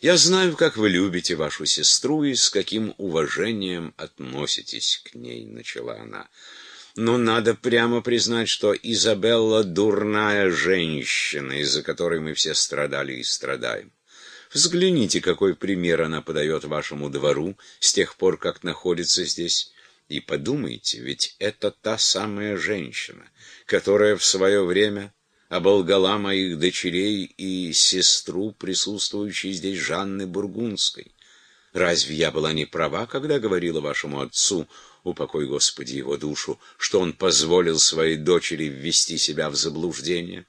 Я знаю, как вы любите вашу сестру и с каким уважением относитесь к ней, начала она. Но надо прямо признать, что Изабелла дурная женщина, из-за которой мы все страдали и страдаем. Взгляните, какой пример она подает вашему двору с тех пор, как находится здесь. И подумайте, ведь это та самая женщина, которая в свое время оболгала моих дочерей и сестру, присутствующей здесь Жанны Бургундской. Разве я была не права, когда говорила вашему отцу, упокой Господи его душу, что он позволил своей дочери ввести себя в заблуждение?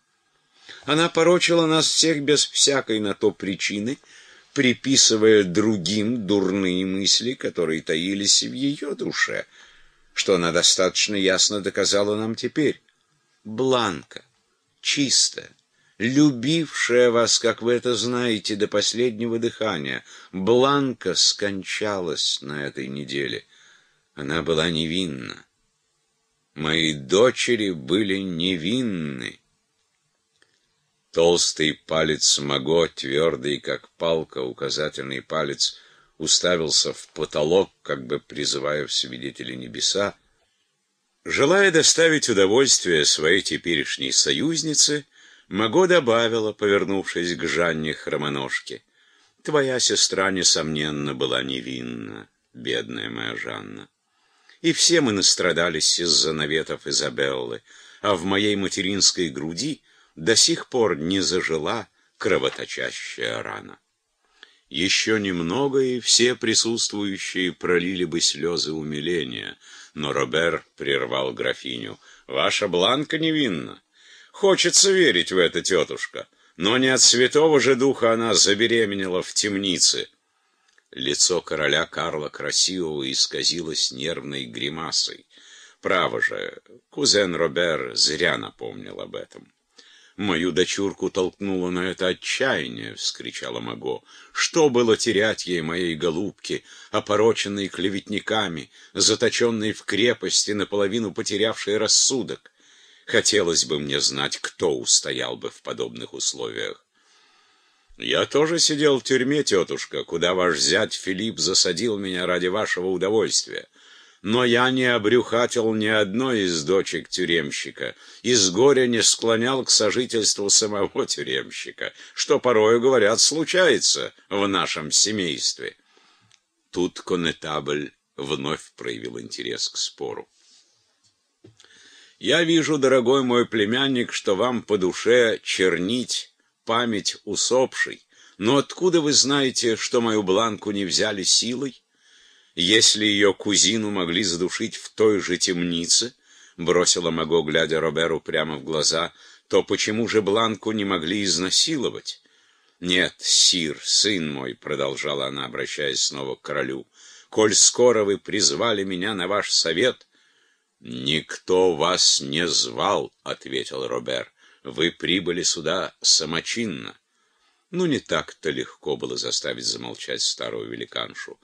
Она порочила нас всех без всякой на то причины, приписывая другим дурные мысли, которые таились в ее душе, что она достаточно ясно доказала нам теперь. Бланка чистая, любившая вас, как вы это знаете, до последнего дыхания. Бланка скончалась на этой неделе. Она была невинна. Мои дочери были невинны. Толстый палец Маго, твердый, как палка, указательный палец, уставился в потолок, как бы призывая в свидетели небеса, Желая доставить удовольствие своей теперешней союзнице, Маго добавила, повернувшись к Жанне Хромоножке, «Твоя сестра, несомненно, была невинна, бедная моя Жанна. И все мы настрадались из-за наветов Изабеллы, а в моей материнской груди до сих пор не зажила кровоточащая рана». Еще немного, и все присутствующие пролили бы слезы умиления — но Робер прервал графиню. «Ваша Бланка невинна. Хочется верить в это, тетушка, но не от святого же духа она забеременела в темнице». Лицо короля Карла Красивого исказилось нервной гримасой. Право же, кузен Робер зря напомнил об этом. Мою дочурку толкнуло на это отчаяние, — вскричала Маго. Что было терять ей, моей голубке, опороченной клеветниками, заточенной в крепости, наполовину потерявшей рассудок? Хотелось бы мне знать, кто устоял бы в подобных условиях. Я тоже сидел в тюрьме, тетушка, куда ваш зять Филипп засадил меня ради вашего удовольствия но я не обрюхатил ни одной из дочек тюремщика, и с горя не склонял к сожительству самого тюремщика, что порою, говорят, случается в нашем семействе. Тут конетабль вновь проявил интерес к спору. Я вижу, дорогой мой племянник, что вам по душе чернить память усопшей, но откуда вы знаете, что мою бланку не взяли силой? Если ее кузину могли задушить в той же темнице, бросила Маго, глядя Роберу прямо в глаза, то почему же Бланку не могли изнасиловать? Нет, сир, сын мой, продолжала она, обращаясь снова к королю, коль скоро вы призвали меня на ваш совет, никто вас не звал, ответил Робер. Вы прибыли сюда самочинно. Ну, не так-то легко было заставить замолчать старую великаншу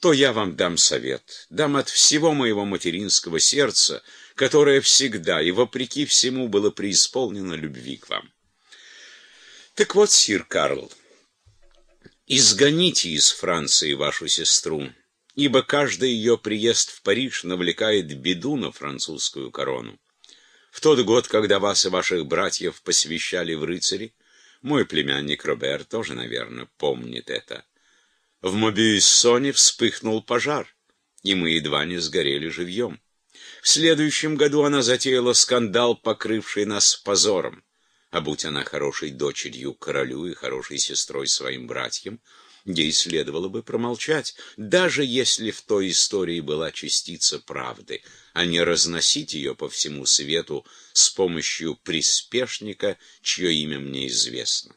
то я вам дам совет, дам от всего моего материнского сердца, которое всегда и вопреки всему было преисполнено любви к вам. Так вот, сир Карл, изгоните из Франции вашу сестру, ибо каждый ее приезд в Париж навлекает беду на французскую корону. В тот год, когда вас и ваших братьев посвящали в рыцари, мой племянник Робер тоже, наверное, помнит это. В Мобиуссоне вспыхнул пожар, и мы едва не сгорели живьем. В следующем году она затеяла скандал, покрывший нас позором. А будь она хорошей дочерью королю и хорошей сестрой своим братьям, ей следовало бы промолчать, даже если в той истории была частица правды, а не разносить ее по всему свету с помощью приспешника, чье имя мне известно.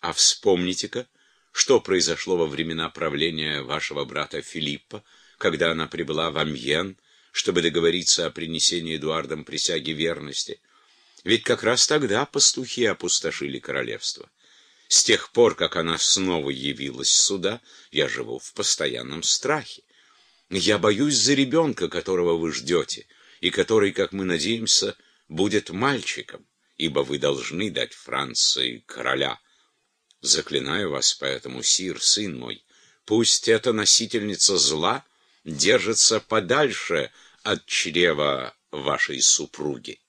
А вспомните-ка, что произошло во времена правления вашего брата Филиппа, когда она прибыла в Амьен, чтобы договориться о принесении Эдуардом присяги верности? Ведь как раз тогда пастухи опустошили королевство. С тех пор, как она снова явилась сюда, я живу в постоянном страхе. Я боюсь за ребенка, которого вы ждете, и который, как мы надеемся, будет мальчиком, ибо вы должны дать Франции короля. Заклинаю вас поэтому, сир, сын мой, пусть эта носительница зла держится подальше от чрева вашей супруги.